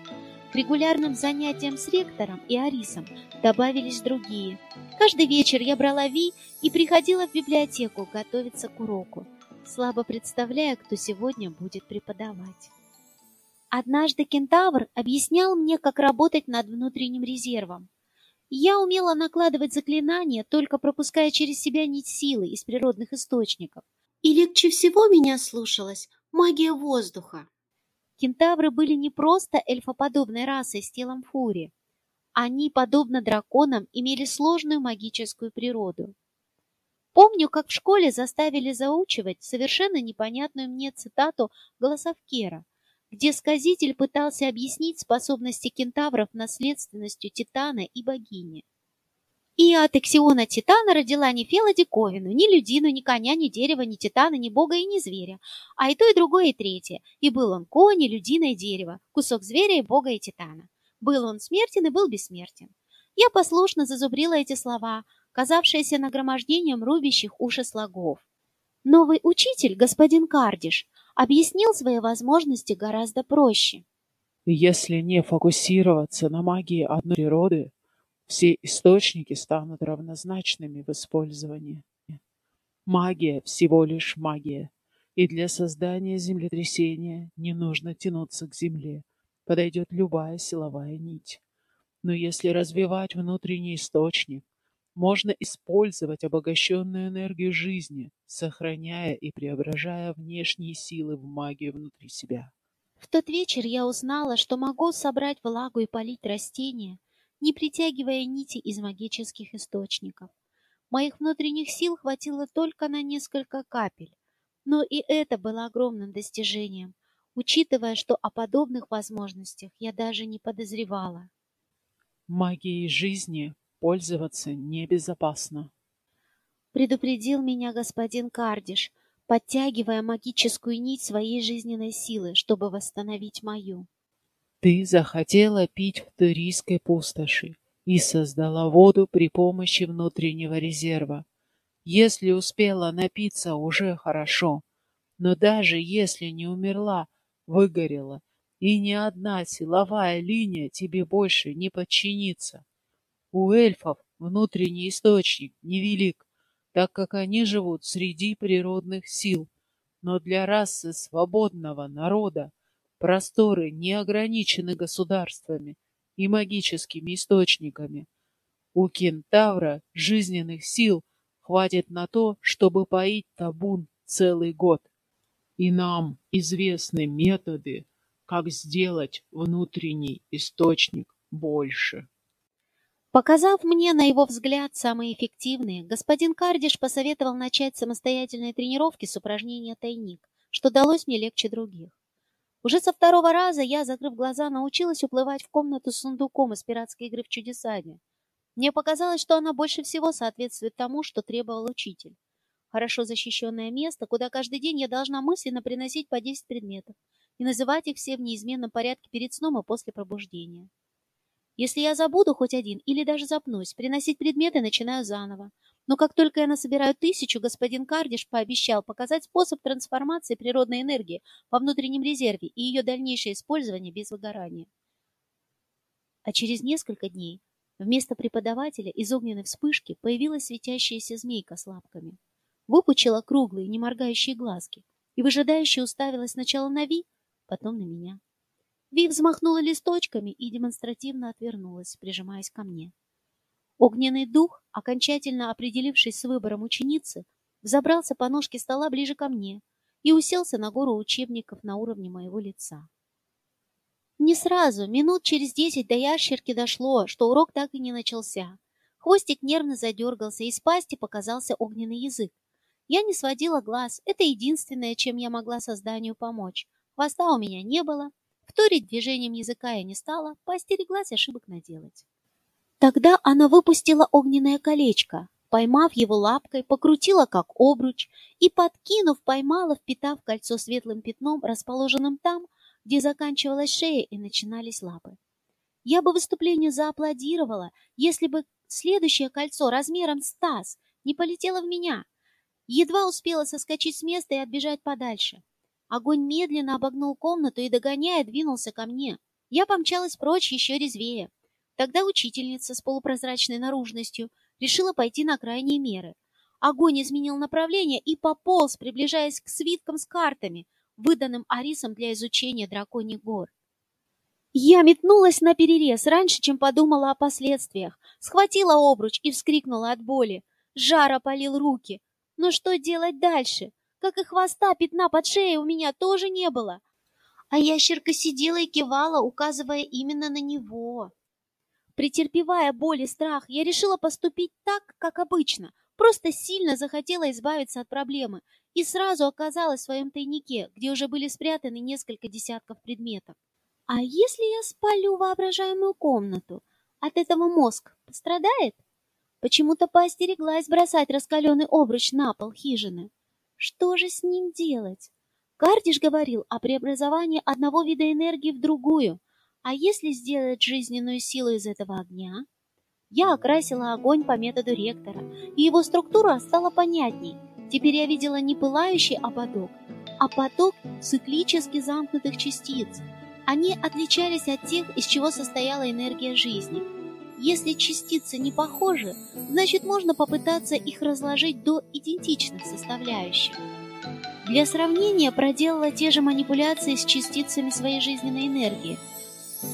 К регулярным занятиям с ректором и Арисом добавились другие. Каждый вечер я брала Ви и приходила в библиотеку готовиться к уроку слабо представляя, кто сегодня будет преподавать. Однажды кентавр объяснял мне, как работать над внутренним резервом. Я умела накладывать заклинания, только пропуская через себя нить силы из природных источников. И легче всего меня слушалась магия воздуха. Кентавры были не просто эльфоподобной расой с телом фури. Они, подобно драконам, имели сложную магическую природу. Помню, как в школе заставили заучивать совершенно непонятную мне цитату Голосовкера, где сказитель пытался объяснить способности кентавров наследственностью Титана и богини. И от Эксиона Титана родила ни Фела диковину, ни людину, ни коня, ни дерева, ни Титана, ни бога и ни зверя, а и то, и другое, и третье. И был он конь, и людина, и дерево, кусок зверя, и бога, и Титана. Был он смертен и был бессмертен. Я послушно зазубрила эти слова, казавшееся нагромождением рубящих уши слогов. Новый учитель, господин Кардиш, объяснил свои возможности гораздо проще. Если не фокусироваться на магии одной природы, все источники станут равнозначными в использовании. Магия всего лишь магия, и для создания землетрясения не нужно тянуться к земле, подойдет любая силовая нить. Но если развивать внутренний источник, можно использовать обогащенную энергию жизни, сохраняя и преображая внешние силы в магию внутри себя. В тот вечер я узнала, что могу собрать влагу и полить растения, не притягивая нити из магических источников. Моих внутренних сил хватило только на несколько капель, но и это было огромным достижением, учитывая, что о подобных возможностях я даже не подозревала. Магией жизни пользоваться небезопасно. Предупредил меня господин Кардиш, подтягивая магическую нить своей жизненной силы, чтобы восстановить мою. Ты захотела пить в турийской пустоши и создала воду при помощи внутреннего резерва. Если успела напиться, уже хорошо. Но даже если не умерла, выгорела, и ни одна силовая линия тебе больше не подчинится. У эльфов внутренний источник невелик, так как они живут среди природных сил, но для расы свободного народа просторы не ограничены государствами и магическими источниками. У кентавра жизненных сил хватит на то, чтобы поить табун целый год. И нам известны методы, как сделать внутренний источник больше. Показав мне, на его взгляд, самые эффективные, господин Кардиш посоветовал начать самостоятельные тренировки с упражнения «Тайник», что далось мне легче других. Уже со второго раза я, закрыв глаза, научилась уплывать в комнату с сундуком из пиратской игры в чудесаде. Мне показалось, что она больше всего соответствует тому, что требовал учитель. Хорошо защищенное место, куда каждый день я должна мысленно приносить по 10 предметов и называть их все в неизменном порядке перед сном и после пробуждения. Если я забуду хоть один или даже запнусь, приносить предметы начинаю заново. Но как только я насобираю тысячу, господин Кардиш пообещал показать способ трансформации природной энергии во внутреннем резерве и ее дальнейшее использование без выгорания. А через несколько дней вместо преподавателя из огненной вспышки появилась светящаяся змейка с лапками. Выпучила круглые, не моргающие глазки и выжидающе уставилась сначала на Ви, потом на меня. Ви взмахнула листочками и демонстративно отвернулась, прижимаясь ко мне. Огненный дух, окончательно определившись с выбором ученицы, взобрался по ножке стола ближе ко мне и уселся на гору учебников на уровне моего лица. Не сразу, минут через десять до ящерки дошло, что урок так и не начался. Хвостик нервно задергался, из пасти показался огненный язык. Я не сводила глаз, это единственное, чем я могла созданию помочь. Хвоста у меня не было, вторить движением языка я не стала, поостереглась ошибок наделать. Тогда она выпустила огненное колечко, поймав его лапкой, покрутила как обруч и, подкинув, поймала, впитав кольцо светлым пятном, расположенным там, где заканчивалась шея и начинались лапы. Я бы выступлению зааплодировала, если бы следующее кольцо размером с таз не полетело в меня. Едва успела соскочить с места и отбежать подальше. Огонь медленно обогнул комнату и, догоняя, двинулся ко мне. Я помчалась прочь еще резвее. Тогда учительница с полупрозрачной наружностью решила пойти на крайние меры. Огонь изменил направление и пополз, приближаясь к свиткам с картами, выданным Арисом для изучения драконьих гор. Я метнулась на перерез раньше, чем подумала о последствиях, схватила обруч и вскрикнула от боли. Жар опалил руки. Но что делать дальше? Как и хвоста, пятна под шеей у меня тоже не было. А ящерка сидела и кивала, указывая именно на него. Претерпевая боль и страх, я решила поступить так, как обычно, просто сильно захотела избавиться от проблемы и сразу оказалась в своем тайнике, где уже были спрятаны несколько десятков предметов. А если я спалю воображаемую комнату? От этого мозг пострадает? Почему-то поостереглась бросать раскаленный обруч на пол хижины. Что же с ним делать? Кардиш говорил о преобразовании одного вида энергии в другую, а если сделать жизненную силу из этого огня? Я окрасила огонь по методу ректора, и его структура стала понятней. Теперь я видела не пылающий ободок, а поток циклически замкнутых частиц. Они отличались от тех, из чего состояла энергия жизни. Если частицы не похожи, значит можно попытаться их разложить до идентичных составляющих. Для сравнения проделала те же манипуляции с частицами своей жизненной энергии –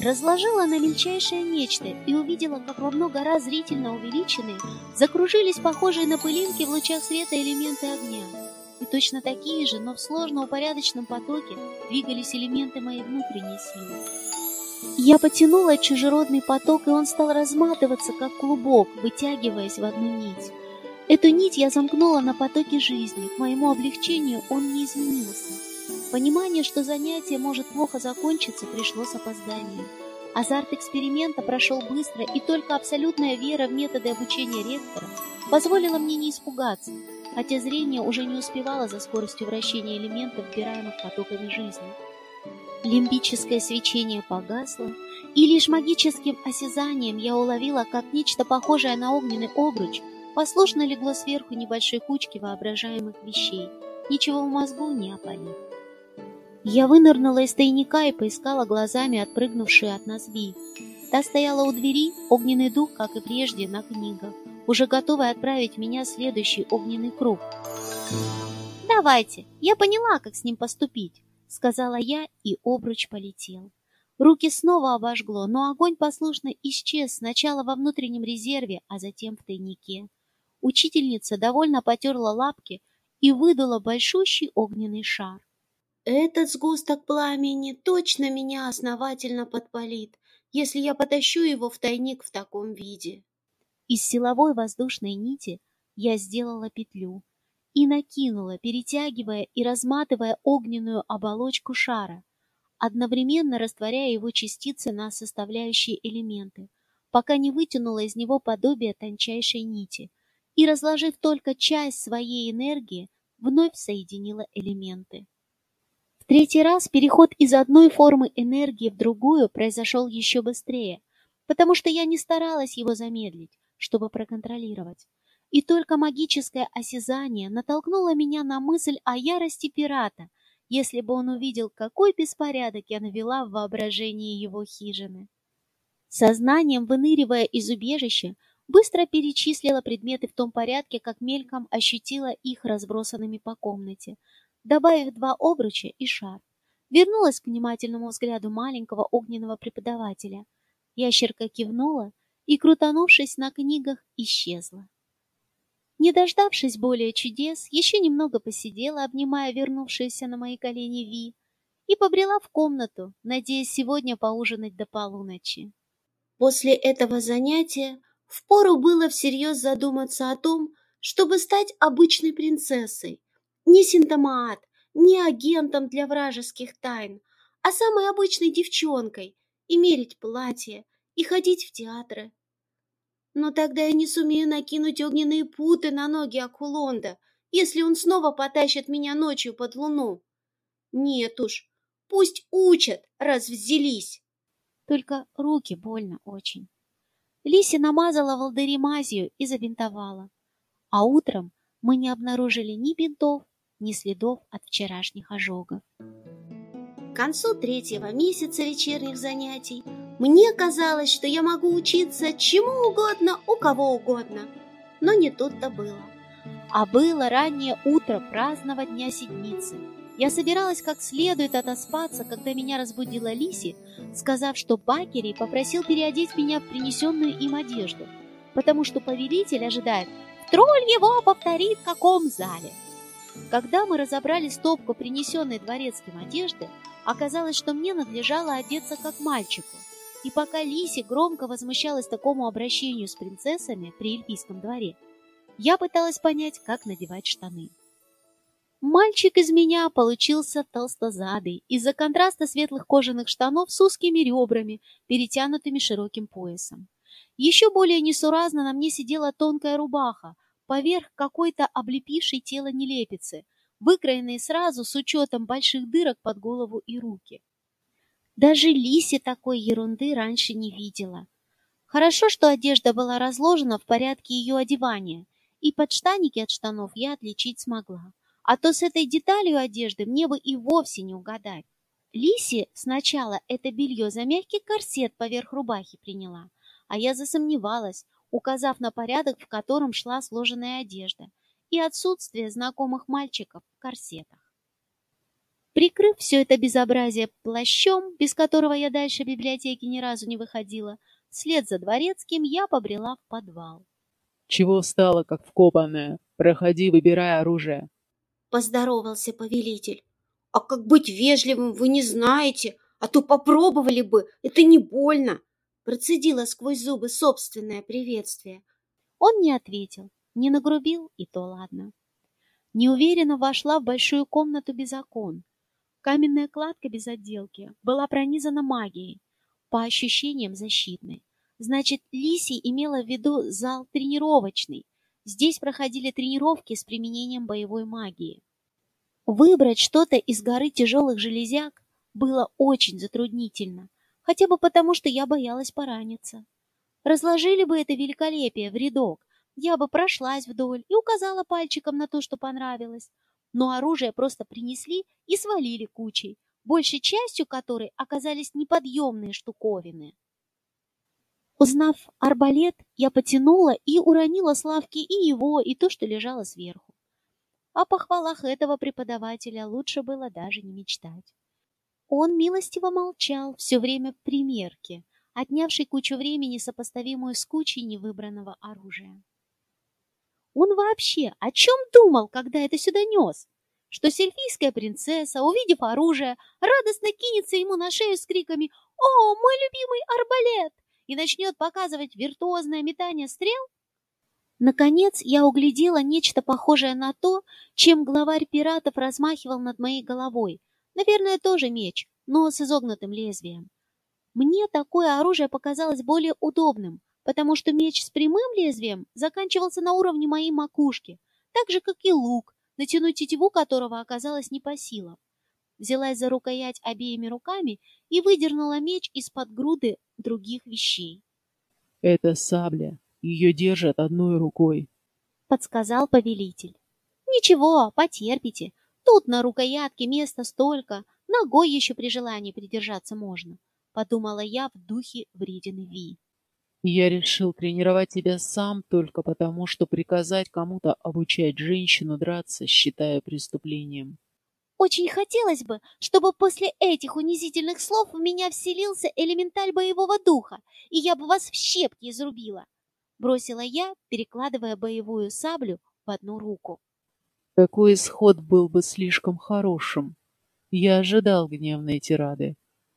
разложила на мельчайшее нечто и увидела, как во много раз зрительно увеличенные закружились похожие на пылинки в лучах света элементы огня. И точно такие же, но в сложно упорядоченном потоке двигались элементы моей внутренней силы. Я потянула чужеродный поток, и он стал разматываться, как клубок, вытягиваясь в одну нить. Эту нить я замкнула на потоке жизни. К моему облегчению он не изменился. Понимание, что занятие может плохо закончиться, пришло с опозданием. Азарт эксперимента прошел быстро, и только абсолютная вера в методы обучения ректора позволила мне не испугаться, хотя зрение уже не успевало за скоростью вращения элементов, вбираемых потоками жизни. Лимбическое свечение погасло, и лишь магическим осязанием я уловила, как нечто похожее на огненный обруч послушно легло сверху небольшой кучки воображаемых вещей, ничего в мозгу не опалив. Я вынырнула из тайника и поискала глазами отпрыгнувшую от нас Ви. Та стояла у двери, огненный дух, как и прежде, на книгах, уже готовый отправить меня в следующий огненный круг. «Давайте, я поняла, как с ним поступить», — сказала я, и обруч полетел. Руки снова обожгло, но огонь послушно исчез сначала во внутреннем резерве, а затем в тайнике. Учительница довольно потерла лапки и выдала большущий огненный шар. Этот сгусток пламени точно меня основательно подпалит, если я потащу его в тайник в таком виде. Из силовой воздушной нити я сделала петлю и накинула, перетягивая и разматывая огненную оболочку шара, одновременно растворяя его частицы на составляющие элементы, пока не вытянула из него подобие тончайшей нити и, разложив только часть своей энергии, вновь соединила элементы. В третий раз переход из одной формы энергии в другую произошел еще быстрее, потому что я не старалась его замедлить, чтобы проконтролировать. И только магическое осязание натолкнуло меня на мысль о ярости пирата, если бы он увидел, какой беспорядок я навела в воображении его хижины. Сознанием, выныривая из убежища, быстро перечислила предметы в том порядке, как мельком ощутила их разбросанными по комнате, добавив два обруча и шар. Вернулась к внимательному взгляду маленького огненного преподавателя. Ящерка кивнула и, крутанувшись на книгах, исчезла. Не дождавшись более чудес, еще немного посидела, обнимая вернувшуюся на мои колени Ви, и побрела в комнату, надеясь сегодня поужинать до полуночи. После этого занятия впору было всерьез задуматься о том, чтобы стать обычной принцессой, не синтомаат, не агентом для вражеских тайн, а самой обычной девчонкой, и мерить платье, и ходить в театры. Но тогда я не сумею накинуть огненные путы на ноги Акулонда, если он снова потащит меня ночью под луну. Нет уж, пусть учат, раз взялись. Только руки больно очень. Лиси намазала волдыри мазью и забинтовала. А утром мы не обнаружили ни бинтов, ни следов от вчерашних ожогов. К концу третьего месяца вечерних занятий мне казалось, что я могу учиться чему угодно у кого угодно, но не тут-то было. А было раннее утро праздного дня седмицы. Я собиралась как следует отоспаться, когда меня разбудила Лиси, сказав, что Бакери попросил переодеть меня в принесенную им одежду, потому что повелитель ожидает, тролль его повторит в каком зале. Когда мы разобрали стопку принесенной дворецким одежды, оказалось, что мне надлежало одеться как мальчику. И пока Лиси громко возмущалась такому обращению с принцессами при эльфийском дворе, я пыталась понять, как надевать штаны. Мальчик из меня получился толстозадый из-за контраста светлых кожаных штанов с узкими ребрами, перетянутыми широким поясом. Еще более несуразно на мне сидела тонкая рубаха, поверх какой-то облепившей тело нелепицы, выкроенной сразу с учетом больших дырок под голову и руки. Даже Лисе такой ерунды раньше не видела. Хорошо, что одежда была разложена в порядке ее одевания, и подштаники от штанов я отличить смогла. А то с этой деталью одежды мне бы и вовсе не угадать. Лисе сначала это белье за мягкий корсет поверх рубахи приняла, а я засомневалась, указав на порядок, в котором шла сложенная одежда, и отсутствие знакомых мальчиков в корсетах. Прикрыв все это безобразие плащом, без которого я дальше библиотеки ни разу не выходила, вслед за дворецким я побрела в подвал. Чего стало, как вкопанная? Проходи, выбирай оружие. Поздоровался повелитель. А как быть вежливым, вы не знаете, а то попробовали бы, это не больно. Процедила сквозь зубы собственное приветствие. Он не ответил, не нагрубил, и то ладно. Неуверенно вошла в большую комнату без окон. Каменная кладка без отделки была пронизана магией, по ощущениям защитной. Значит, Лиси имела в виду зал тренировочный. Здесь проходили тренировки с применением боевой магии. Выбрать что-то из горы тяжелых железяк было очень затруднительно хотя бы потому, что я боялась пораниться. Разложили бы это великолепие в рядок, я бы прошлась вдоль и указала пальчиком на то, что понравилось. Но оружие просто принесли и свалили кучей, большей частью которой оказались неподъемные штуковины. Узнав арбалет, я потянула и уронила с лавки и его, и то, что лежало сверху. О похвалах этого преподавателя лучше было даже не мечтать. Он милостиво молчал все время примерки, отнявший кучу времени, сопоставимую с кучей невыбранного оружия. Он вообще о чем думал, когда это сюда нес? Что сельфийская принцесса, увидев оружие, радостно кинется ему на шею с криками «О, мой любимый арбалет!» и начнет показывать виртуозное метание стрел? Наконец я углядела нечто похожее на то, чем главарь пиратов размахивал над моей головой. Наверное, тоже меч, но с изогнутым лезвием. Мне такое оружие показалось более удобным, потому что меч с прямым лезвием заканчивался на уровне моей макушки, так же, как и лук, натянуть тетиву которого оказалось не по силам. Взялась за рукоять обеими руками и выдернула меч из-под груды других вещей. «Это сабля. Ее держат одной рукой», — подсказал повелитель. «Ничего, потерпите. Тут на рукоятке места столько, ногой еще при желании придержаться можно», — подумала я в духе вредины Ви. «Я решил тренировать тебя сам только потому, что приказать кому-то обучать женщину драться считаю преступлением». Очень хотелось бы, чтобы после этих унизительных слов в меня вселился элементаль боевого духа, и я бы вас в щепки изрубила. Бросила я, перекладывая боевую саблю в одну руку. Такой исход был бы слишком хорошим. Я ожидал гневной тирады,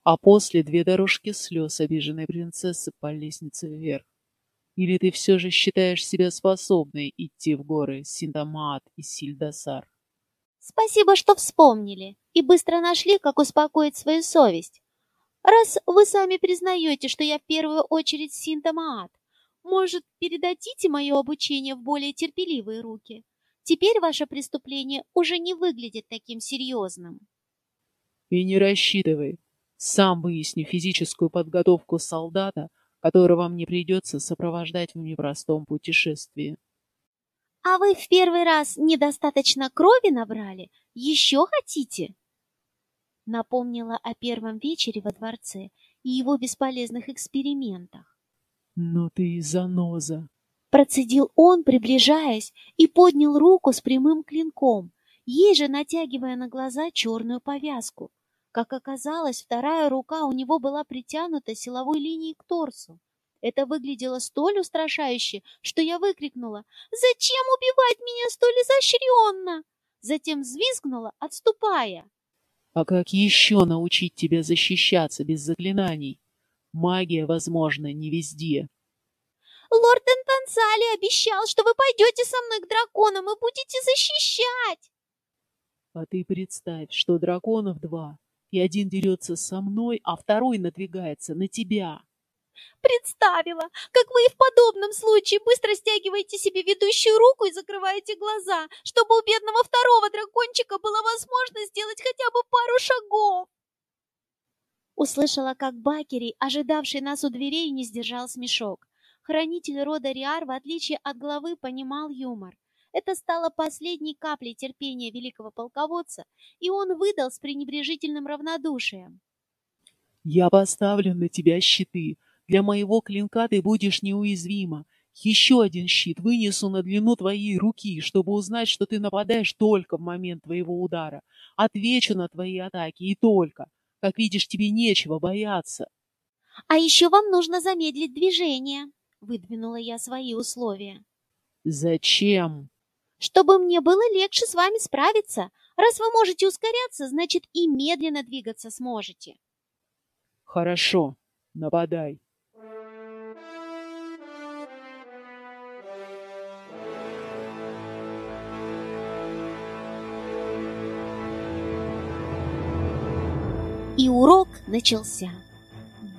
а после две дорожки слез обиженной принцессы по лестнице вверх. Или ты все же считаешь себя способной идти в горы Синтамат и Сильдасар? Спасибо, что вспомнили и быстро нашли, как успокоить свою совесть. Раз вы сами признаете, что я в первую очередь синтомаат, может, передадите мое обучение в более терпеливые руки? Теперь ваше преступление уже не выглядит таким серьезным. И не рассчитывай. Сам выясню физическую подготовку солдата, которого мне придется сопровождать в непростом путешествии. А вы в первый раз недостаточно крови набрали? Еще хотите? Напомнила о первом вечере во дворце и его бесполезных экспериментах. Ну ты заноза. Процедил он, приближаясь, и поднял руку с прямым клинком, ей же натягивая на глаза черную повязку. Как оказалось, вторая рука у него была притянута силовой линией к торсу. Это выглядело столь устрашающе, что я выкрикнула «Зачем убивать меня столь изощренно?» Затем взвизгнула, отступая. «А как еще научить тебя защищаться без заклинаний? Магия, возможно, не везде». «Лорд Энтансали обещал, что вы пойдете со мной к драконам и будете защищать!» «А ты представь, что драконов два, и один дерется со мной, а второй надвигается на тебя!» Представила, как вы и в подобном случае быстро стягиваете себе ведущую руку и закрываете глаза, чтобы у бедного второго дракончика была возможность сделать хотя бы пару шагов. Услышала, как Бакери, ожидавший нас у дверей, не сдержал смешок. Хранитель рода Риар, в отличие от главы, понимал юмор. Это стало последней каплей терпения великого полководца, и он выдал с пренебрежительным равнодушием. «Я поставлю на тебя щиты, для моего клинка ты будешь неуязвима. Еще один щит вынесу на длину твоей руки, чтобы узнать, что ты нападаешь только в момент твоего удара. Отвечу на твои атаки и только. Как видишь, тебе нечего бояться. — А еще вам нужно замедлить движение, — выдвинула я свои условия. — Зачем? — Чтобы мне было легче с вами справиться. Раз вы можете ускоряться, значит и медленно двигаться сможете. — Хорошо, нападай. И урок начался.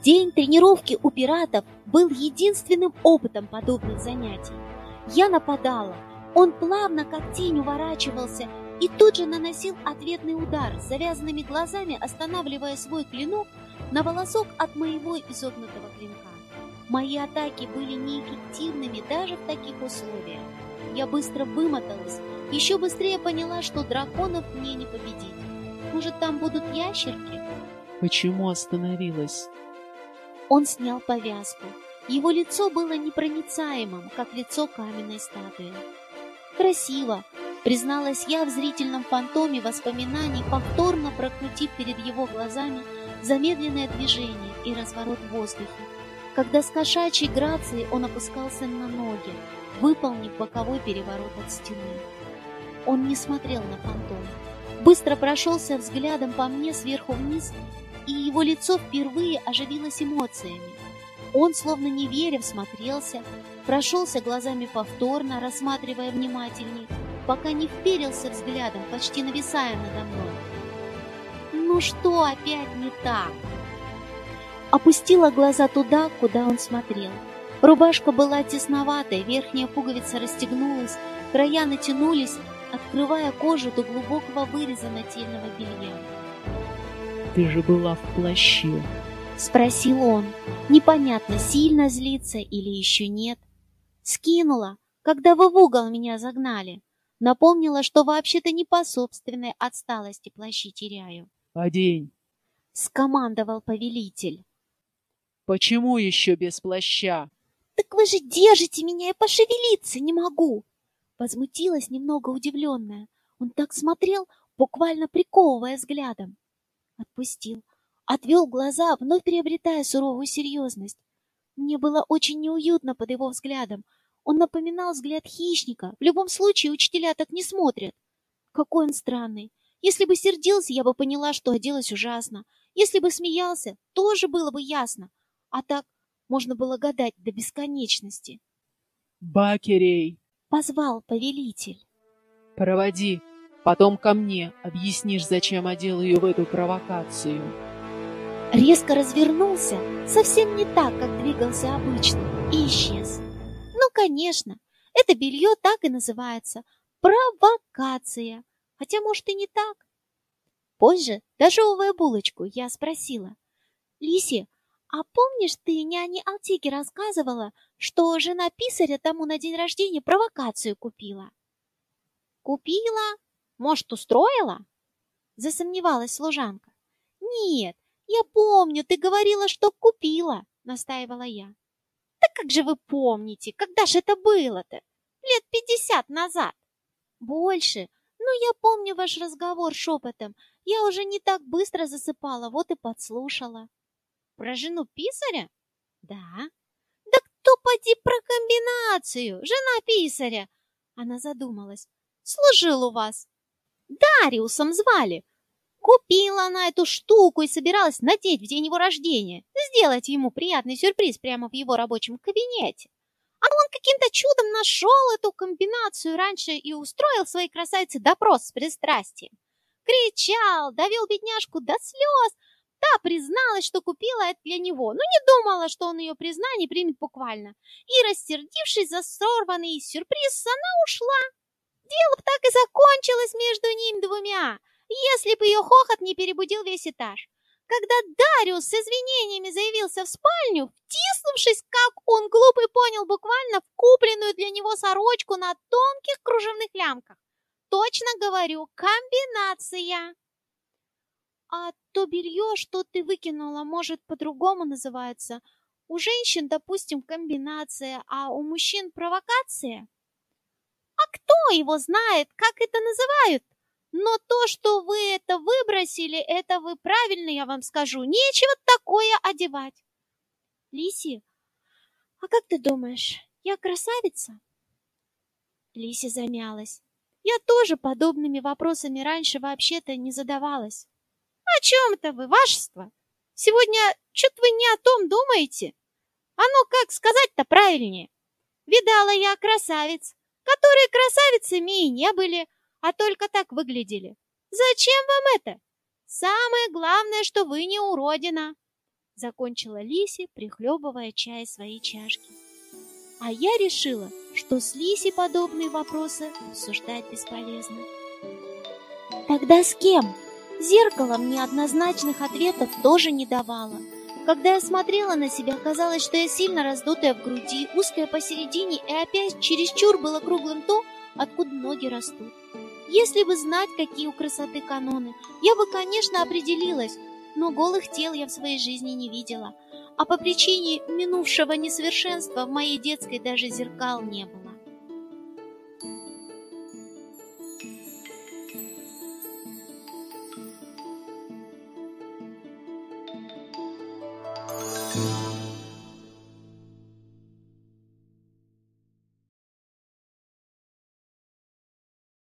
День тренировки у пиратов был единственным опытом подобных занятий. Я нападала, он плавно, как тень, уворачивался и тут же наносил ответный удар, завязанными глазами останавливая свой клинок на волосок от моего изогнутого клинка. Мои атаки были неэффективными даже в таких условиях. Я быстро вымоталась, еще быстрее поняла, что драконов мне не победить. Может, там будут ящерки? Почему остановилась? Он снял повязку. Его лицо было непроницаемым, как лицо каменной статуи. Красиво, призналась я в зрительном фантоме воспоминаний, повторно прокрутив перед его глазами замедленное движение и разворот в воздухе, когда с кошачьей грацией он опускался на ноги, выполнив боковой переворот от стены. Он не смотрел на фантом, быстро прошелся взглядом по мне сверху вниз, и его лицо впервые оживилось эмоциями. Он, словно не веря, всмотрелся, прошелся глазами повторно, рассматривая внимательней, пока не вперился взглядом, почти нависая надо мной. Ну что опять не так? Опустила глаза туда, куда он смотрел. Рубашка была тесноватой, верхняя пуговица расстегнулась, края натянулись, открывая кожу до глубокого выреза нательного белья. Ты же была в плаще. Спросил он. Непонятно, сильно злится или еще нет. Скинула, когда вы в угол меня загнали. Напомнила, что вообще-то не по собственной отсталости плащи теряю. Одень. Скомандовал повелитель. Почему еще без плаща? Так вы же держите меня и пошевелиться не могу. Возмутилась немного удивленная. Он так смотрел, буквально приковывая взглядом. Отпустил. Отвел глаза, вновь приобретая суровую серьезность. Мне было очень неуютно под его взглядом. Он напоминал взгляд хищника. В любом случае, учителя так не смотрят. Какой он странный. Если бы сердился, я бы поняла, что оделась ужасно. Если бы смеялся, тоже было бы ясно. А так можно было гадать до бесконечности. Бакерей! Позвал повелитель. Проводи, потом ко мне. Объяснишь, зачем одел ее в эту провокацию. Резко развернулся, совсем не так, как двигался обычно, и исчез. Ну, конечно, это белье так и называется – провокация. Хотя, может, и не так. Позже, дожевывая булочку, я спросила. «Лиси, а помнишь, ты няне Алтике рассказывала, что жена писаря тому на день рождения провокацию купила?» «Купила? Может, устроила?» Засомневалась служанка. «Нет, я помню, ты говорила, что купила», настаивала я. «Да как же вы помните, когда же это было-то? Лет пятьдесят назад?» «Больше, «Ну, я помню ваш разговор шепотом. Я уже не так быстро засыпала, вот и подслушала». «Про жену писаря?» «Да». «Да кто поди про комбинацию? Жена писаря!» Она задумалась. «Служил у вас. Дариусом звали. Купила она эту штуку и собиралась надеть в день его рождения, сделать ему приятный сюрприз прямо в его рабочем кабинете. А он каким-то чудом нашел эту комбинацию раньше и устроил своей красавице допрос с пристрастием. Кричал, довел бедняжку до слез. Та призналась, что купила это для него, но не думала, что он ее признание примет буквально. И, рассердившись за сорванный сюрприз, она ушла. Дело так и закончилось между ними двумя, если бы ее хохот не перебудил весь этаж. Когда Дариус с извинениями заявился в спальню, втиснувшись, как он глупый понял буквально в купленную для него сорочку на тонких кружевных лямках. Точно говорю, комбинация. А то белье, что ты выкинула, может по-другому называется. У женщин, допустим, комбинация, а у мужчин провокация. А кто его знает, как это называют? Но то, что вы это выбросили, это вы правильно, я вам скажу. Нечего такое одевать. Лиси, а как ты думаешь, я красавица? Лиси замялась. Я тоже подобными вопросами раньше вообще-то не задавалась. О чем это вы, вашество? Сегодня что-то вы не о том думаете. Оно как сказать-то правильнее. Видала я красавиц, которые красавицами и не были, а только так выглядели. Зачем вам это? Самое главное, что вы не уродина!» Закончила Лиси, прихлебывая чай из своей чашки. А я решила, что с Лиси подобные вопросы обсуждать бесполезно. Тогда с кем? Зеркало мне однозначных ответов тоже не давало. Когда я смотрела на себя, казалось, что я сильно раздутая в груди, узкая посередине и опять чересчур было круглым то, откуда ноги растут. Если бы знать, какие у красоты каноны, я бы, конечно, определилась, но голых тел я в своей жизни не видела, а по причине минувшего несовершенства в моей детской даже зеркал не было.